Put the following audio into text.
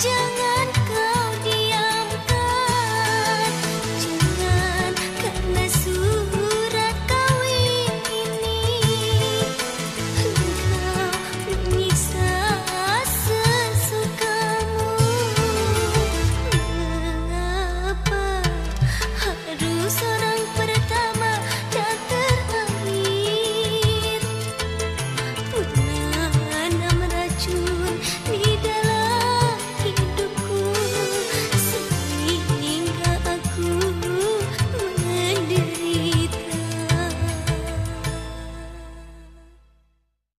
见